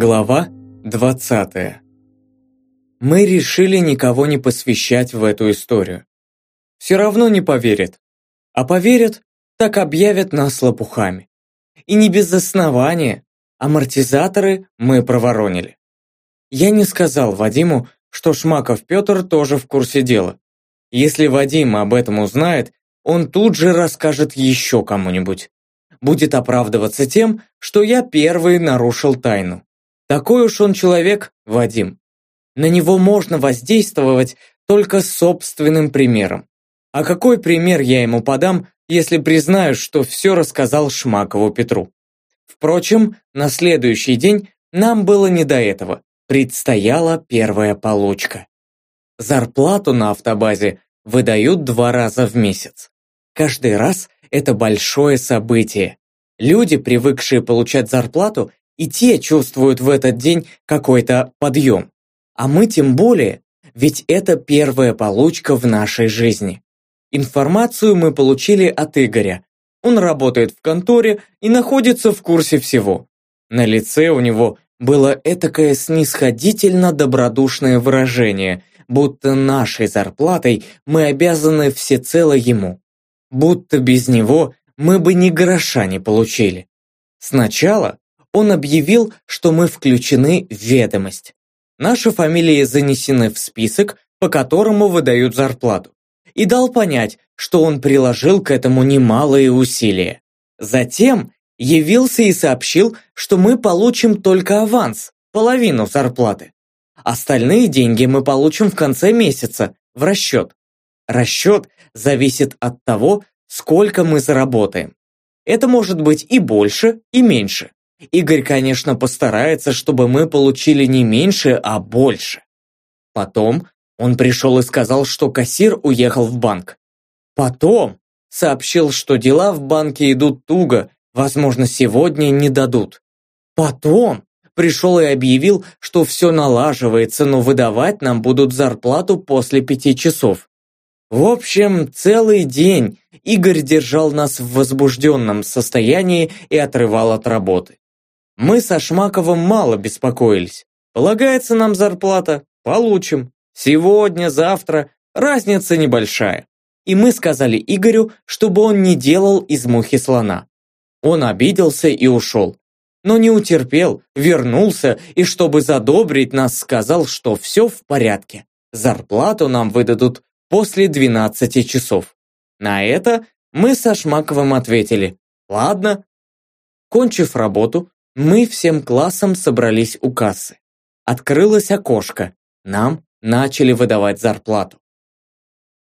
Глава 20 Мы решили никого не посвящать в эту историю. Все равно не поверят. А поверят, так объявят нас лопухами. И не без основания. Амортизаторы мы проворонили. Я не сказал Вадиму, что Шмаков Петр тоже в курсе дела. Если Вадим об этом узнает, он тут же расскажет еще кому-нибудь. Будет оправдываться тем, что я первый нарушил тайну. Такой уж он человек, Вадим. На него можно воздействовать только собственным примером. А какой пример я ему подам, если признаю, что все рассказал Шмакову Петру? Впрочем, на следующий день нам было не до этого. Предстояла первая получка. Зарплату на автобазе выдают два раза в месяц. Каждый раз это большое событие. Люди, привыкшие получать зарплату, и те чувствуют в этот день какой-то подъем. А мы тем более, ведь это первая получка в нашей жизни. Информацию мы получили от Игоря. Он работает в конторе и находится в курсе всего. На лице у него было этакое снисходительно-добродушное выражение, будто нашей зарплатой мы обязаны всецело ему. Будто без него мы бы ни гроша не получили. Сначала он объявил, что мы включены в ведомость. Наши фамилии занесены в список, по которому выдают зарплату. И дал понять, что он приложил к этому немалые усилия. Затем явился и сообщил, что мы получим только аванс, половину зарплаты. Остальные деньги мы получим в конце месяца, в расчет. Расчет зависит от того, сколько мы заработаем. Это может быть и больше, и меньше. Игорь, конечно, постарается, чтобы мы получили не меньше, а больше. Потом он пришел и сказал, что кассир уехал в банк. Потом сообщил, что дела в банке идут туго, возможно, сегодня не дадут. Потом пришел и объявил, что все налаживается, но выдавать нам будут зарплату после пяти часов. В общем, целый день Игорь держал нас в возбужденном состоянии и отрывал от работы. Мы со Шмаковым мало беспокоились. Полагается нам зарплата? Получим. Сегодня, завтра. Разница небольшая. И мы сказали Игорю, чтобы он не делал из мухи слона. Он обиделся и ушел. Но не утерпел, вернулся и, чтобы задобрить нас, сказал, что все в порядке. Зарплату нам выдадут после 12 часов. На это мы со Шмаковым ответили «Ладно». Кончив работу, мы всем классом собрались у кассы. Открылось окошко. Нам начали выдавать зарплату.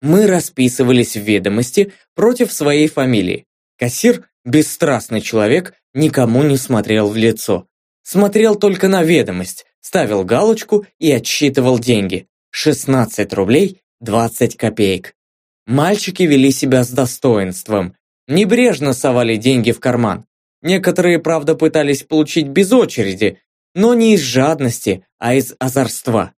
Мы расписывались в ведомости против своей фамилии. Кассир, бесстрастный человек, никому не смотрел в лицо. Смотрел только на ведомость, ставил галочку и отсчитывал деньги. 16 рублей 20 копеек. Мальчики вели себя с достоинством. Небрежно совали деньги в карман. Некоторые, правда, пытались получить без очереди, но не из жадности, а из озорства.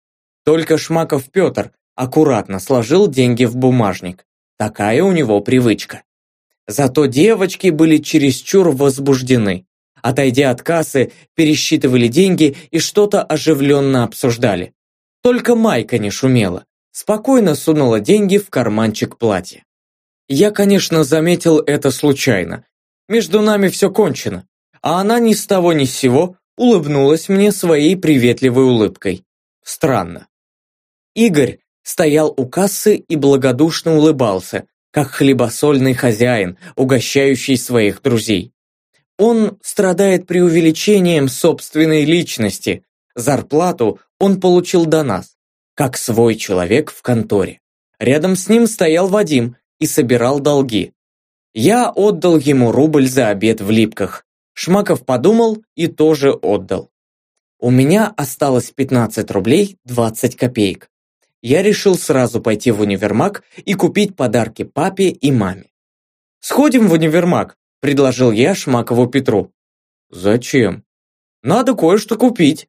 Только Шмаков Петр аккуратно сложил деньги в бумажник. Такая у него привычка. Зато девочки были чересчур возбуждены. Отойдя от кассы, пересчитывали деньги и что-то оживленно обсуждали. Только Майка не шумела. Спокойно сунула деньги в карманчик платья. Я, конечно, заметил это случайно, между нами все кончено. А она ни с того ни с сего улыбнулась мне своей приветливой улыбкой. Странно. Игорь стоял у кассы и благодушно улыбался, как хлебосольный хозяин, угощающий своих друзей. Он страдает преувеличением собственной личности. Зарплату он получил до нас, как свой человек в конторе. Рядом с ним стоял Вадим и собирал долги. Я отдал ему рубль за обед в Липках. Шмаков подумал и тоже отдал. У меня осталось 15 рублей 20 копеек. Я решил сразу пойти в универмаг и купить подарки папе и маме. «Сходим в универмаг», – предложил я Шмакову Петру. «Зачем?» «Надо кое-что купить».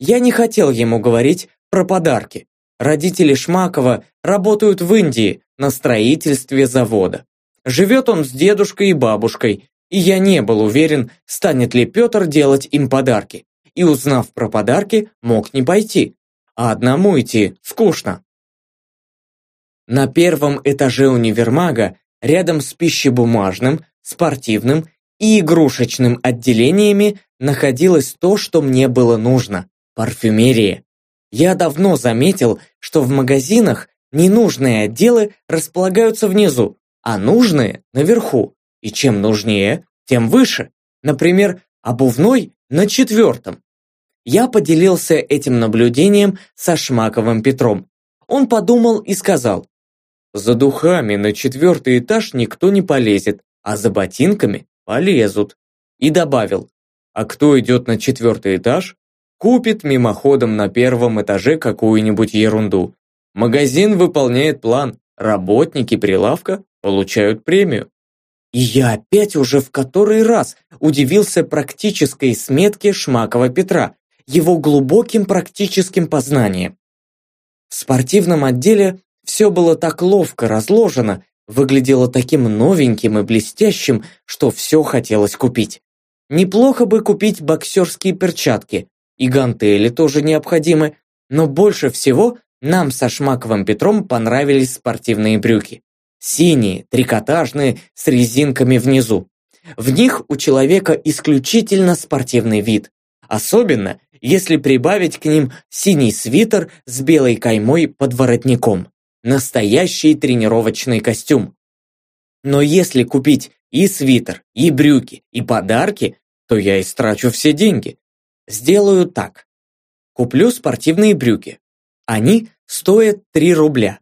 Я не хотел ему говорить про подарки. Родители Шмакова работают в Индии на строительстве завода. Живет он с дедушкой и бабушкой, и я не был уверен, станет ли Петр делать им подарки, и, узнав про подарки, мог не пойти. А одному идти скучно. На первом этаже универмага, рядом с пищебумажным, спортивным и игрушечным отделениями находилось то, что мне было нужно – парфюмерия. Я давно заметил, что в магазинах ненужные отделы располагаются внизу, а нужные – наверху. И чем нужнее, тем выше. Например, обувной на четвертом. Я поделился этим наблюдением со Шмаковым Петром. Он подумал и сказал, «За духами на четвертый этаж никто не полезет, а за ботинками полезут». И добавил, «А кто идет на четвертый этаж, купит мимоходом на первом этаже какую-нибудь ерунду. Магазин выполняет план, работники прилавка получают премию. И я опять уже в который раз удивился практической сметке Шмакова Петра, его глубоким практическим познанием. В спортивном отделе все было так ловко разложено, выглядело таким новеньким и блестящим, что все хотелось купить. Неплохо бы купить боксерские перчатки, и гантели тоже необходимы, но больше всего нам со Шмаковым Петром понравились спортивные брюки. Синие, трикотажные, с резинками внизу. В них у человека исключительно спортивный вид. Особенно, если прибавить к ним синий свитер с белой каймой под воротником. Настоящий тренировочный костюм. Но если купить и свитер, и брюки, и подарки, то я истрачу все деньги. Сделаю так. Куплю спортивные брюки. Они стоят 3 рубля.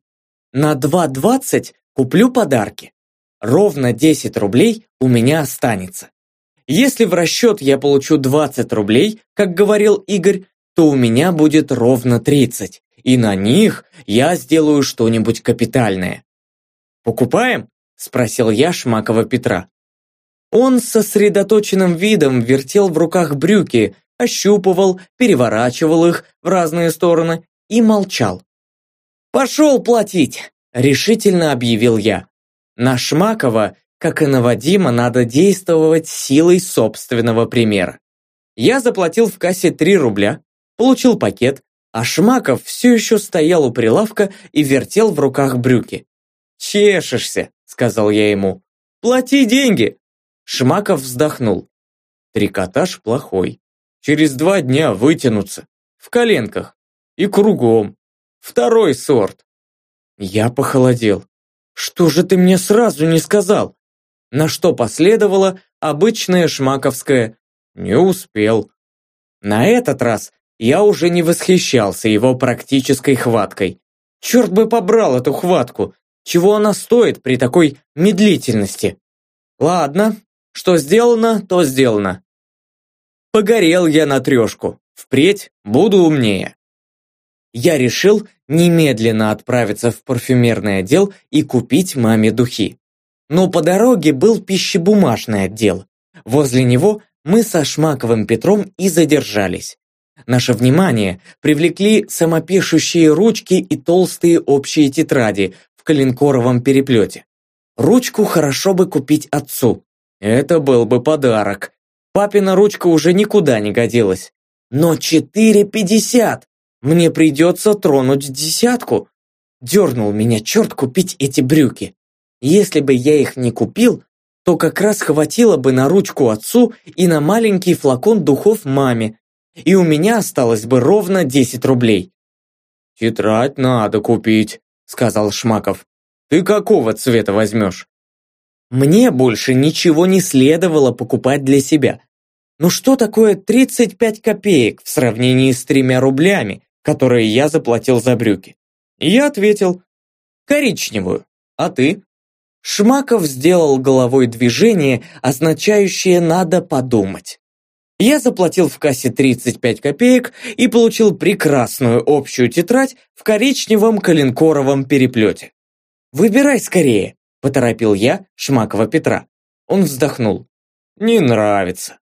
На 2,20 куплю подарки. Ровно 10 рублей у меня останется. Если в расчет я получу 20 рублей, как говорил Игорь, то у меня будет ровно 30, и на них я сделаю что-нибудь капитальное. «Покупаем?» – спросил я Шмакова Петра. Он с сосредоточенным видом вертел в руках брюки, ощупывал, переворачивал их в разные стороны и молчал. «Пошел платить!» – решительно объявил я. На Шмакова, как и на Вадима, надо действовать силой собственного примера. Я заплатил в кассе 3 рубля, получил пакет, а Шмаков все еще стоял у прилавка и вертел в руках брюки. «Чешешься», – сказал я ему. «Плати деньги!» Шмаков вздохнул. Трикотаж плохой. Через два дня вытянутся. В коленках. И кругом. Второй сорт. Я похолодел. Что же ты мне сразу не сказал? На что последовало обычное шмаковское «не успел». На этот раз я уже не восхищался его практической хваткой. Черт бы побрал эту хватку! Чего она стоит при такой медлительности? Ладно, что сделано, то сделано. Погорел я на трешку. Впредь буду умнее. Я решил немедленно отправиться в парфюмерный отдел и купить маме духи. Но по дороге был пищебумажный отдел. Возле него мы со Шмаковым Петром и задержались. Наше внимание привлекли самопишущие ручки и толстые общие тетради в коленкоровом переплете. Ручку хорошо бы купить отцу. Это был бы подарок. Папина ручка уже никуда не годилась. Но четыре пятьдесят! Мне придется тронуть десятку. Дернул меня черт купить эти брюки. Если бы я их не купил, то как раз хватило бы на ручку отцу и на маленький флакон духов маме, и у меня осталось бы ровно десять рублей. «Тетрадь надо купить», — сказал Шмаков. «Ты какого цвета возьмешь?» Мне больше ничего не следовало покупать для себя. Ну что такое 35 копеек в сравнении с тремя рублями, которые я заплатил за брюки? Я ответил, коричневую. А ты? Шмаков сделал головой движение, означающее «надо подумать». Я заплатил в кассе 35 копеек и получил прекрасную общую тетрадь в коричневом коленкоровом переплете. «Выбирай скорее», – поторопил я Шмакова Петра. Он вздохнул. «Не нравится».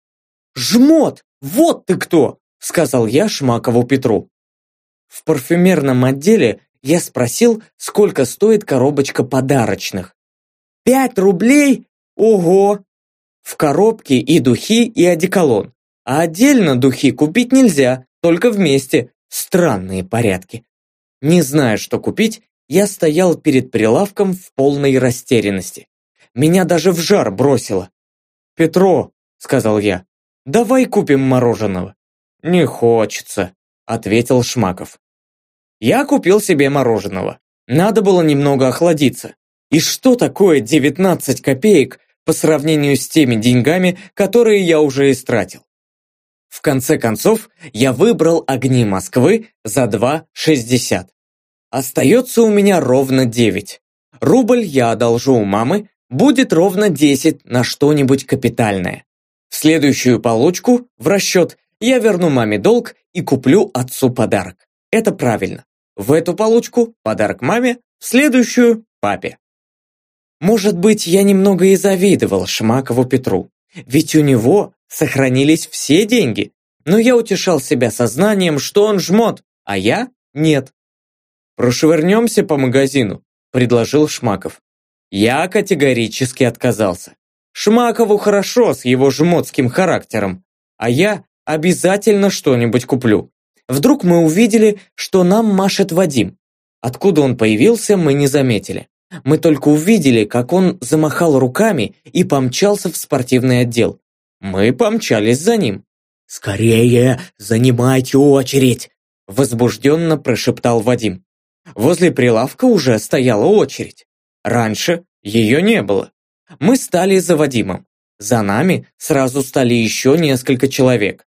«Жмот! Вот ты кто!» – сказал я Шмакову Петру. В парфюмерном отделе я спросил, сколько стоит коробочка подарочных. «Пять рублей? Ого!» В коробке и духи, и одеколон. А отдельно духи купить нельзя, только вместе. Странные порядки. Не зная, что купить, я стоял перед прилавком в полной растерянности. Меня даже в жар бросило. «Петро», — сказал я, — «давай купим мороженого». «Не хочется», — ответил Шмаков. Я купил себе мороженого. Надо было немного охладиться. И что такое 19 копеек по сравнению с теми деньгами, которые я уже истратил? В конце концов, я выбрал огни Москвы за 2,60. Остается у меня ровно 9. Рубль я одолжу у мамы, будет ровно 10 на что-нибудь капитальное. В следующую получку, в расчет, я верну маме долг и куплю отцу подарок. Это правильно. В эту получку подарок маме, в следующую – папе. Может быть, я немного и завидовал Шмакову Петру, ведь у него сохранились все деньги, но я утешал себя сознанием, что он жмот, а я – нет. «Прошвырнемся по магазину», – предложил Шмаков. Я категорически отказался. Шмакову хорошо с его жмотским характером, а я обязательно что-нибудь куплю. Вдруг мы увидели, что нам машет Вадим. Откуда он появился, мы не заметили. Мы только увидели, как он замахал руками и помчался в спортивный отдел. Мы помчались за ним. «Скорее занимайте очередь!» Возбужденно прошептал Вадим. Возле прилавка уже стояла очередь. Раньше ее не было. Мы стали за Вадимом. За нами сразу стали еще несколько человек.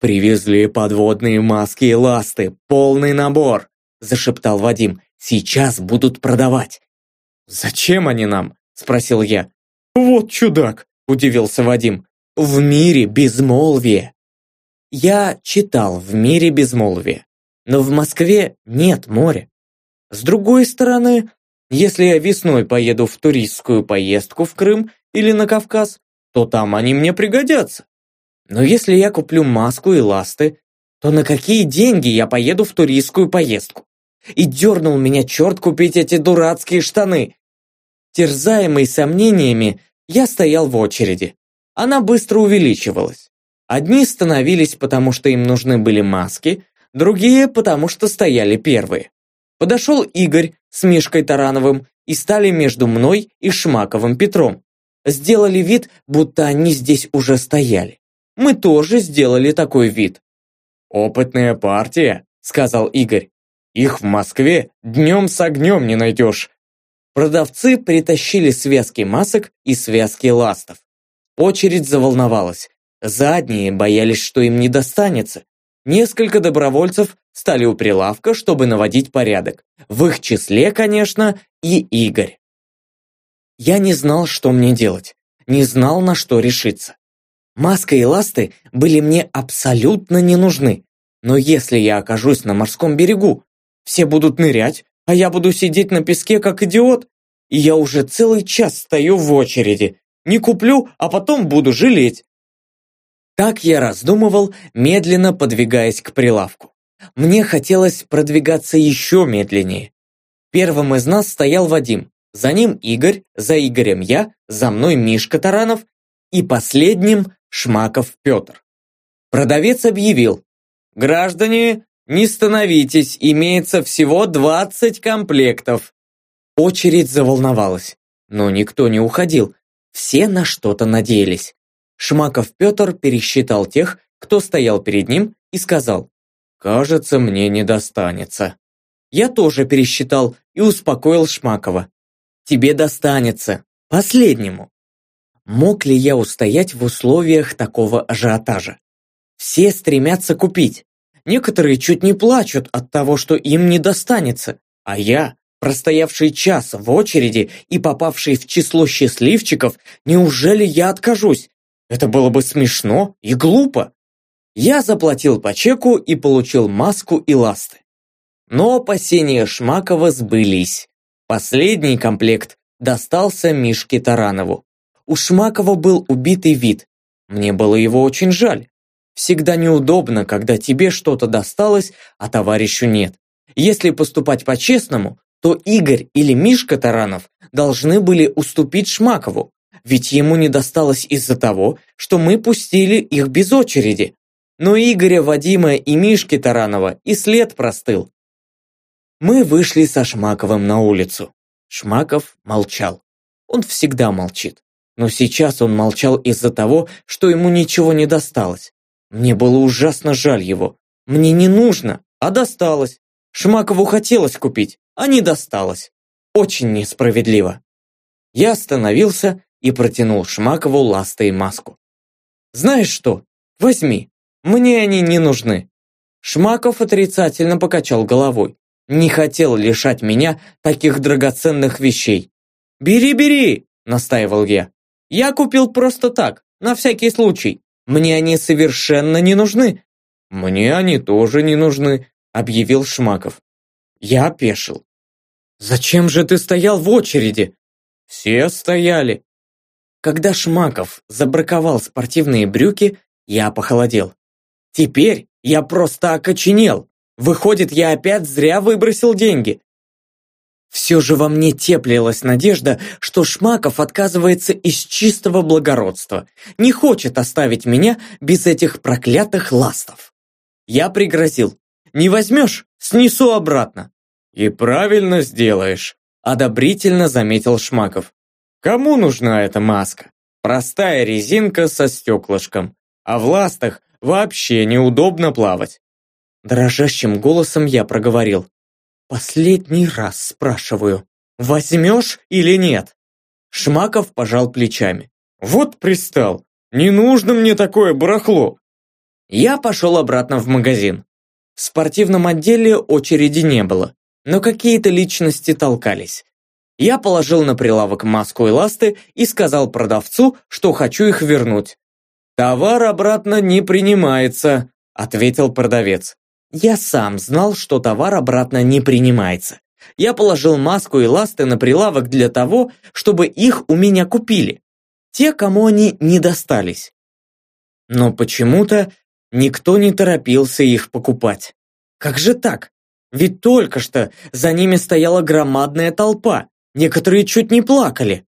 «Привезли подводные маски и ласты, полный набор», зашептал Вадим. «Сейчас будут продавать». «Зачем они нам?» спросил я. «Вот чудак», удивился Вадим. «В мире безмолвие». Я читал «В мире безмолвие», но в Москве нет моря. С другой стороны, если я весной поеду в туристскую поездку в Крым или на Кавказ, то там они мне пригодятся. Но если я куплю маску и ласты, то на какие деньги я поеду в туристскую поездку? И дернул меня черт купить эти дурацкие штаны. Терзаемый сомнениями, я стоял в очереди. Она быстро увеличивалась. Одни становились, потому что им нужны были маски, другие, потому что стояли первые. Подошел Игорь с Мишкой Тарановым и стали между мной и Шмаковым Петром. Сделали вид, будто они здесь уже стояли мы тоже сделали такой вид. «Опытная партия», — сказал Игорь. «Их в Москве днем с огнем не найдешь». Продавцы притащили связки масок и связки ластов. Очередь заволновалась. Задние боялись, что им не достанется. Несколько добровольцев стали у прилавка, чтобы наводить порядок. В их числе, конечно, и Игорь. Я не знал, что мне делать. Не знал, на что решиться. Маска и ласты были мне абсолютно не нужны. Но если я окажусь на морском берегу, все будут нырять, а я буду сидеть на песке как идиот. И я уже целый час стою в очереди. Не куплю, а потом буду жалеть. Так я раздумывал, медленно подвигаясь к прилавку. Мне хотелось продвигаться еще медленнее. Первым из нас стоял Вадим, за ним Игорь, за Игорем я, за мной Мишка Таранов и последним Шмаков Петр. Продавец объявил, «Граждане, не становитесь, имеется всего 20 комплектов». Очередь заволновалась, но никто не уходил, все на что-то надеялись. Шмаков Петр пересчитал тех, кто стоял перед ним, и сказал, «Кажется, мне не достанется». Я тоже пересчитал и успокоил Шмакова. «Тебе достанется, последнему». Мог ли я устоять в условиях такого ажиотажа? Все стремятся купить. Некоторые чуть не плачут от того, что им не достанется. А я, простоявший час в очереди и попавший в число счастливчиков, неужели я откажусь? Это было бы смешно и глупо. Я заплатил по чеку и получил маску и ласты. Но опасения Шмакова сбылись. Последний комплект достался Мишке Таранову. У Шмакова был убитый вид. Мне было его очень жаль. Всегда неудобно, когда тебе что-то досталось, а товарищу нет. Если поступать по-честному, то Игорь или Мишка Таранов должны были уступить Шмакову, ведь ему не досталось из-за того, что мы пустили их без очереди, но Игоря, Вадима и Мишки Таранова и след простыл. Мы вышли со Шмаковым на улицу. Шмаков молчал. Он всегда молчит. Но сейчас он молчал из-за того, что ему ничего не досталось. Мне было ужасно жаль его. Мне не нужно, а досталось. Шмакову хотелось купить, а не досталось. Очень несправедливо. Я остановился и протянул Шмакову ласты и маску. «Знаешь что? Возьми. Мне они не нужны». Шмаков отрицательно покачал головой. Не хотел лишать меня таких драгоценных вещей. «Бери, бери!» – настаивал я. «Я купил просто так, на всякий случай. Мне они совершенно не нужны». «Мне они тоже не нужны», – объявил Шмаков. Я опешил. «Зачем же ты стоял в очереди?» «Все стояли». Когда Шмаков забраковал спортивные брюки, я похолодел. Теперь я просто окоченел. Выходит, я опять зря выбросил деньги. Все же во мне теплилась надежда, что Шмаков отказывается из чистого благородства, не хочет оставить меня без этих проклятых ластов. Я пригрозил. «Не возьмешь? Снесу обратно». «И правильно сделаешь», – одобрительно заметил Шмаков. «Кому нужна эта маска? Простая резинка со стеклышком. А в ластах вообще неудобно плавать». Дрожащим голосом я проговорил. «Последний раз спрашиваю, возьмешь или нет?» Шмаков пожал плечами. «Вот пристал. Не нужно мне такое барахло». Я пошел обратно в магазин. В спортивном отделе очереди не было, но какие-то личности толкались. Я положил на прилавок маску и ласты и сказал продавцу, что хочу их вернуть. «Товар обратно не принимается», – ответил продавец. Я сам знал, что товар обратно не принимается. Я положил маску и ласты на прилавок для того, чтобы их у меня купили. Те, кому они не достались. Но почему-то никто не торопился их покупать. Как же так? Ведь только что за ними стояла громадная толпа. Некоторые чуть не плакали.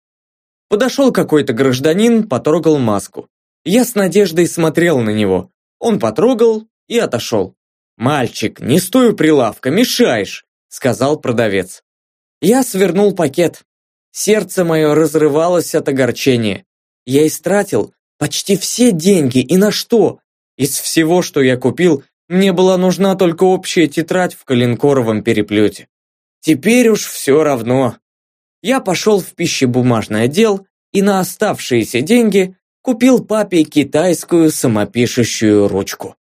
Подошел какой-то гражданин, потрогал маску. Я с надеждой смотрел на него. Он потрогал и отошел. «Мальчик, не стой у прилавка, мешаешь!» сказал продавец. Я свернул пакет. Сердце мое разрывалось от огорчения. Я истратил почти все деньги, и на что? Из всего, что я купил, мне была нужна только общая тетрадь в коленкоровом переплете. Теперь уж все равно. Я пошел в пищебумажный отдел и на оставшиеся деньги купил папе китайскую самопишущую ручку.